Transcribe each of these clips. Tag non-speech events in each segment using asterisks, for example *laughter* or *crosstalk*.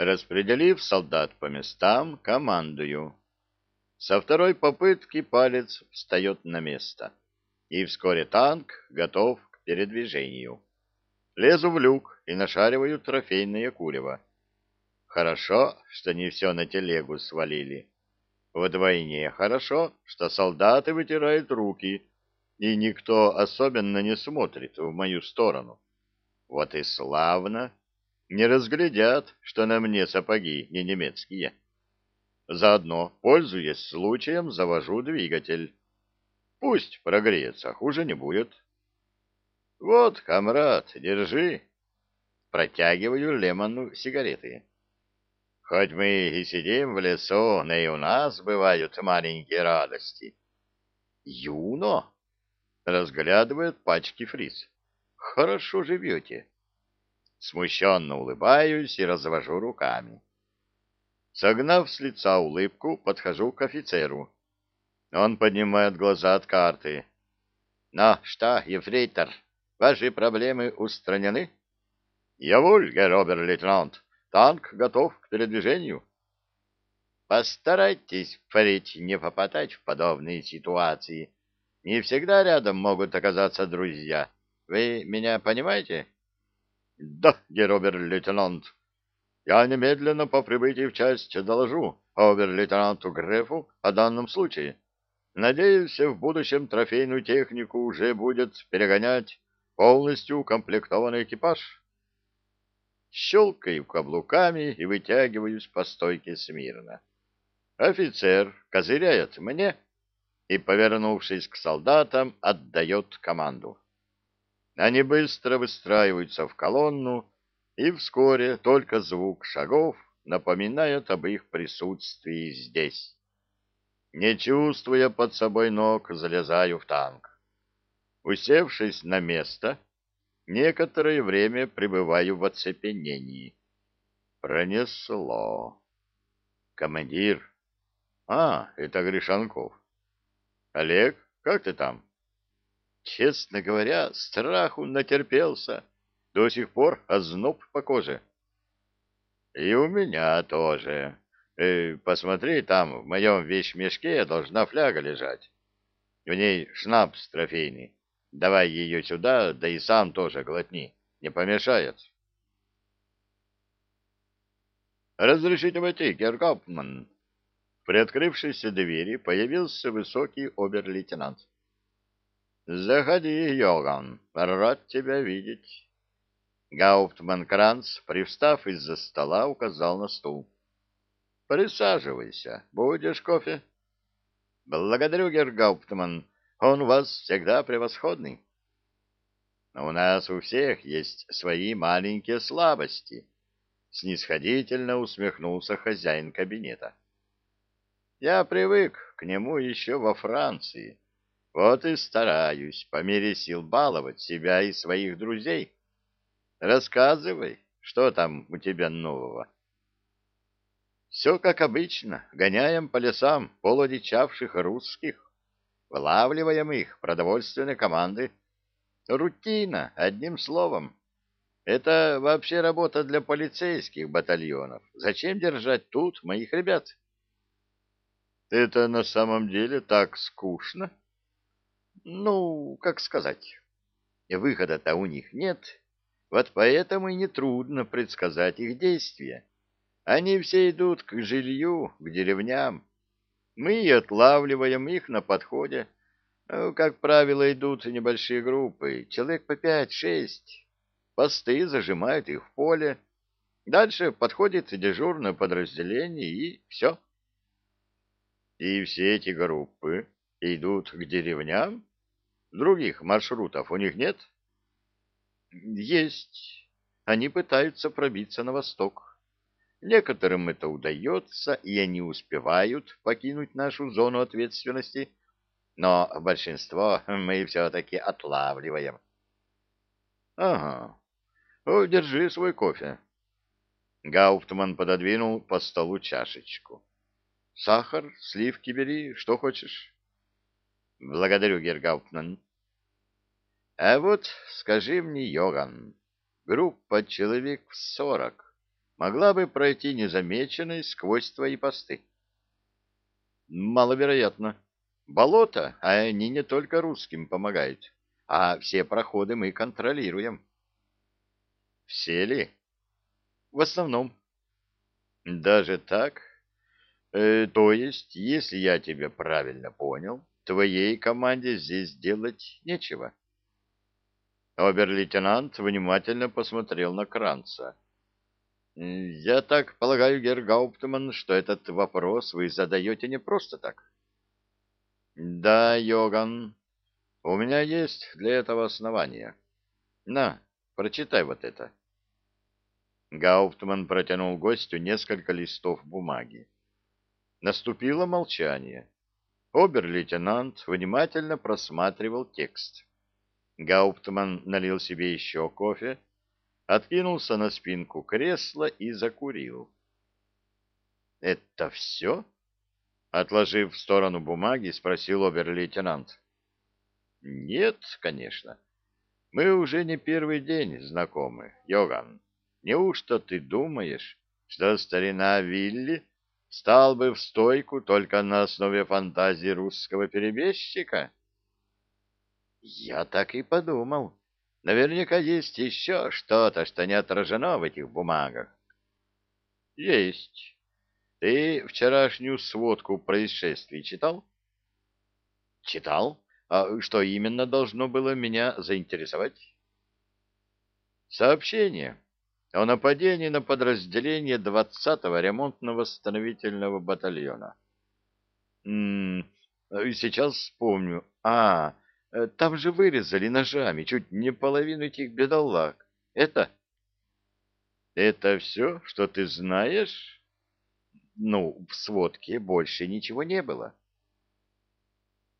Распределив солдат по местам, командую. Со второй попытки палец встает на место, и вскоре танк готов к передвижению. Лезу в люк и нашариваю трофейное курево. Хорошо, что не все на телегу свалили. Вдвойне хорошо, что солдаты вытирают руки, и никто особенно не смотрит в мою сторону. Вот и славно. Не разглядят, что на мне сапоги не немецкие. Заодно, пользуясь случаем, завожу двигатель. Пусть прогреется, хуже не будет. Вот, комрад, держи. Протягиваю Лемону сигареты. Хоть мы и сидим в лесу, но и у нас бывают маленькие радости. Юно разглядывает пачки фриз. Хорошо живете. Смущенно улыбаюсь и развожу руками. Согнав с лица улыбку, подхожу к офицеру. Он поднимает глаза от карты. — Ну что, ефрейтор, ваши проблемы устранены? — Я воль, герр-обер-лейтенант. Танк готов к передвижению. Постарайтесь впредь не попадать в подобные ситуации. Не всегда рядом могут оказаться друзья. Вы меня понимаете? Да, герр-обер-лейтенант. Я немедленно по прибытии в часть доложу обер-лейтенанту Грефу о данном случае. Надеюсь, в будущем трофейную технику уже будет перегонять полностью укомплектованный экипаж щелкаю каблуками и вытягиваюсь по стойке смирно. Офицер козыряет мне и, повернувшись к солдатам, отдает команду. Они быстро выстраиваются в колонну, и вскоре только звук шагов напоминает об их присутствии здесь. Не чувствуя под собой ног, залезаю в танк. Усевшись на место, Некоторое время пребываю в оцепенении. Пронесло. Командир. А, это Гришанков. Олег, как ты там? Честно говоря, страху натерпелся. До сих пор озноб по коже. И у меня тоже. Э, посмотри, там в моем вещмешке должна фляга лежать. В ней шнапс трофейный. Давай ее сюда, да и сам тоже глотни. Не помешает. Разрешите войти, Гергопман. При открывшейся двери появился высокий обер-лейтенант. Заходи, Йоган, рад тебя видеть. Гауптман Кранц, привстав из-за стола, указал на стул. Присаживайся. Будешь кофе? Благодарю, Гергауптман. Он у вас всегда превосходный. Но у нас у всех есть свои маленькие слабости. Снисходительно усмехнулся хозяин кабинета. Я привык к нему еще во Франции. Вот и стараюсь по мере сил баловать себя и своих друзей. Рассказывай, что там у тебя нового? Все как обычно, гоняем по лесам полудичавших русских. Вылавливаем их, продовольственные команды. Рутина, одним словом. Это вообще работа для полицейских батальонов. Зачем держать тут моих ребят? Это на самом деле так скучно? Ну, как сказать. Выхода-то у них нет. Вот поэтому и нетрудно предсказать их действия. Они все идут к жилью, к деревням. Мы отлавливаем их на подходе. Ну, как правило, идут небольшие группы, человек по пять-шесть. Посты зажимают их в поле. Дальше подходит дежурное подразделение, и все. И все эти группы идут к деревням? Других маршрутов у них нет? Есть. Они пытаются пробиться на восток. Некоторым это удается, и они успевают покинуть нашу зону ответственности, но большинство *laughs* мы все-таки отлавливаем. — Ага. О, держи свой кофе. Гауптман пододвинул по столу чашечку. — Сахар, сливки бери, что хочешь. — Благодарю, Гергауптман. — А вот скажи мне, Йоган, группа человек в сорок могла бы пройти незамеченной сквозь твои посты. Маловероятно. Болото, а они не только русским помогают, а все проходы мы контролируем. Все ли? В основном. Даже так? Э, то есть, если я тебя правильно понял, твоей команде здесь делать нечего. Обер-лейтенант внимательно посмотрел на Кранца. «Я так полагаю, Гергауптман, что этот вопрос вы задаете не просто так?» «Да, Йоган, у меня есть для этого основания. На, прочитай вот это». Гауптман протянул гостю несколько листов бумаги. Наступило молчание. Обер-лейтенант внимательно просматривал текст. Гауптман налил себе еще кофе, откинулся на спинку кресла и закурил. — Это все? — отложив в сторону бумаги, спросил обер-лейтенант. — Нет, конечно. Мы уже не первый день знакомы, Йоган. Неужто ты думаешь, что старина Вилли стал бы в стойку только на основе фантазии русского перебежчика? Я так и подумал. Наверняка есть еще что-то, что не отражено в этих бумагах. Есть. Ты вчерашнюю сводку происшествий читал? Читал. А что именно должно было меня заинтересовать? Сообщение о нападении на подразделение 20-го ремонтно-восстановительного батальона. М -м, сейчас вспомню. А, э, там же вырезали ножами чуть не половину этих бедолаг. Это? Это все, что ты знаешь? Ну, в сводке больше ничего не было.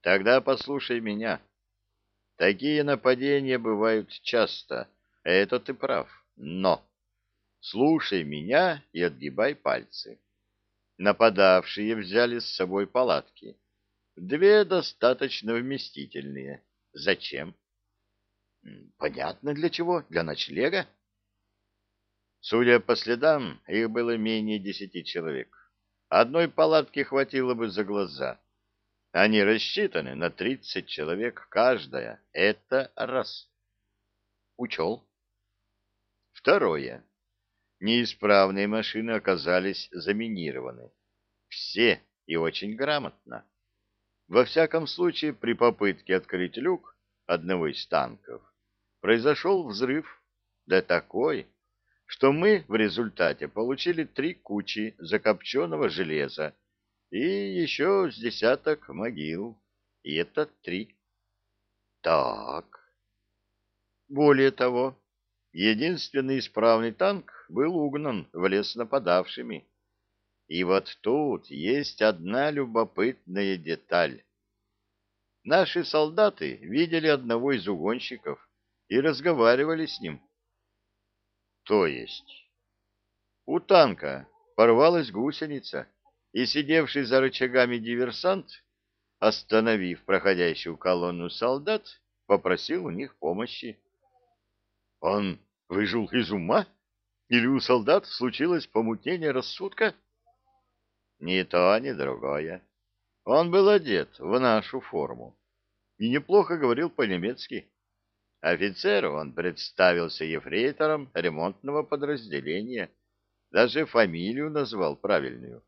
Тогда послушай меня. Такие нападения бывают часто, это ты прав. Но Слушай меня и отгибай пальцы. Нападавшие взяли с собой палатки. Две достаточно вместительные. Зачем? Понятно для чего. Для ночлега. Судя по следам, их было менее десяти человек. Одной палатки хватило бы за глаза. Они рассчитаны на тридцать человек каждая. Это раз. Учел. Второе неисправные машины оказались заминированы. Все и очень грамотно. Во всяком случае, при попытке открыть люк одного из танков произошел взрыв, да такой, что мы в результате получили три кучи закопченного железа и еще с десяток могил. И это три. Так. Более того, Единственный исправный танк был угнан в лес нападавшими. И вот тут есть одна любопытная деталь. Наши солдаты видели одного из угонщиков и разговаривали с ним. То есть у танка порвалась гусеница, и сидевший за рычагами диверсант, остановив проходящую колонну солдат, попросил у них помощи. Он выжил из ума? Или у солдат случилось помутнение рассудка? Ни то, ни другое. Он был одет в нашу форму и неплохо говорил по-немецки. Офицеру он представился ефрейтором ремонтного подразделения, даже фамилию назвал правильную.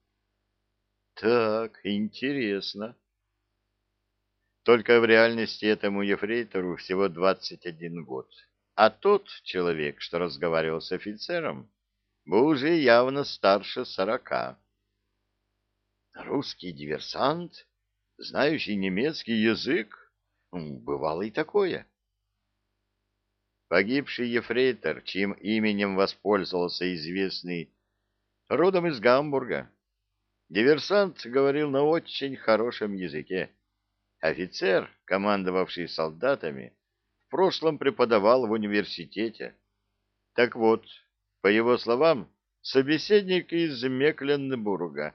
Так, интересно. Только в реальности этому ефрейтору всего двадцать один год. А тот человек, что разговаривал с офицером, был уже явно старше сорока. Русский диверсант, знающий немецкий язык, бывало и такое. Погибший ефрейтор, чьим именем воспользовался известный, родом из Гамбурга. Диверсант говорил на очень хорошем языке. Офицер, командовавший солдатами, прошлом преподавал в университете. Так вот, по его словам, собеседник из Мекленбурга.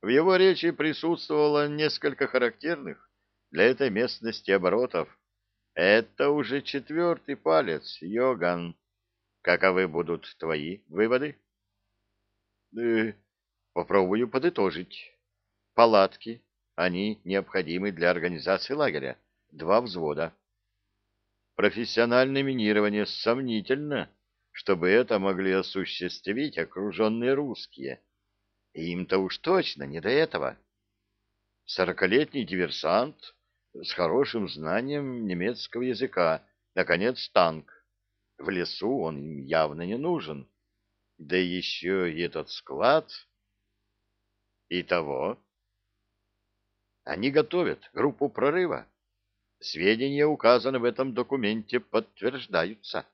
В его речи присутствовало несколько характерных для этой местности оборотов. Это уже четвертый палец, Йоган. Каковы будут твои выводы? Э, попробую подытожить. Палатки, они необходимы для организации лагеря. Два взвода. Профессиональное минирование сомнительно, чтобы это могли осуществить окруженные русские. Им-то уж точно не до этого. Сорокалетний диверсант с хорошим знанием немецкого языка, наконец, танк. В лесу он им явно не нужен. Да еще и этот склад. Итого. Они готовят группу прорыва. Сведения, указанные в этом документе, подтверждаются.